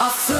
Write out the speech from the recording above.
明日